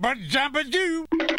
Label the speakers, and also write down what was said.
Speaker 1: jump, jump, doo.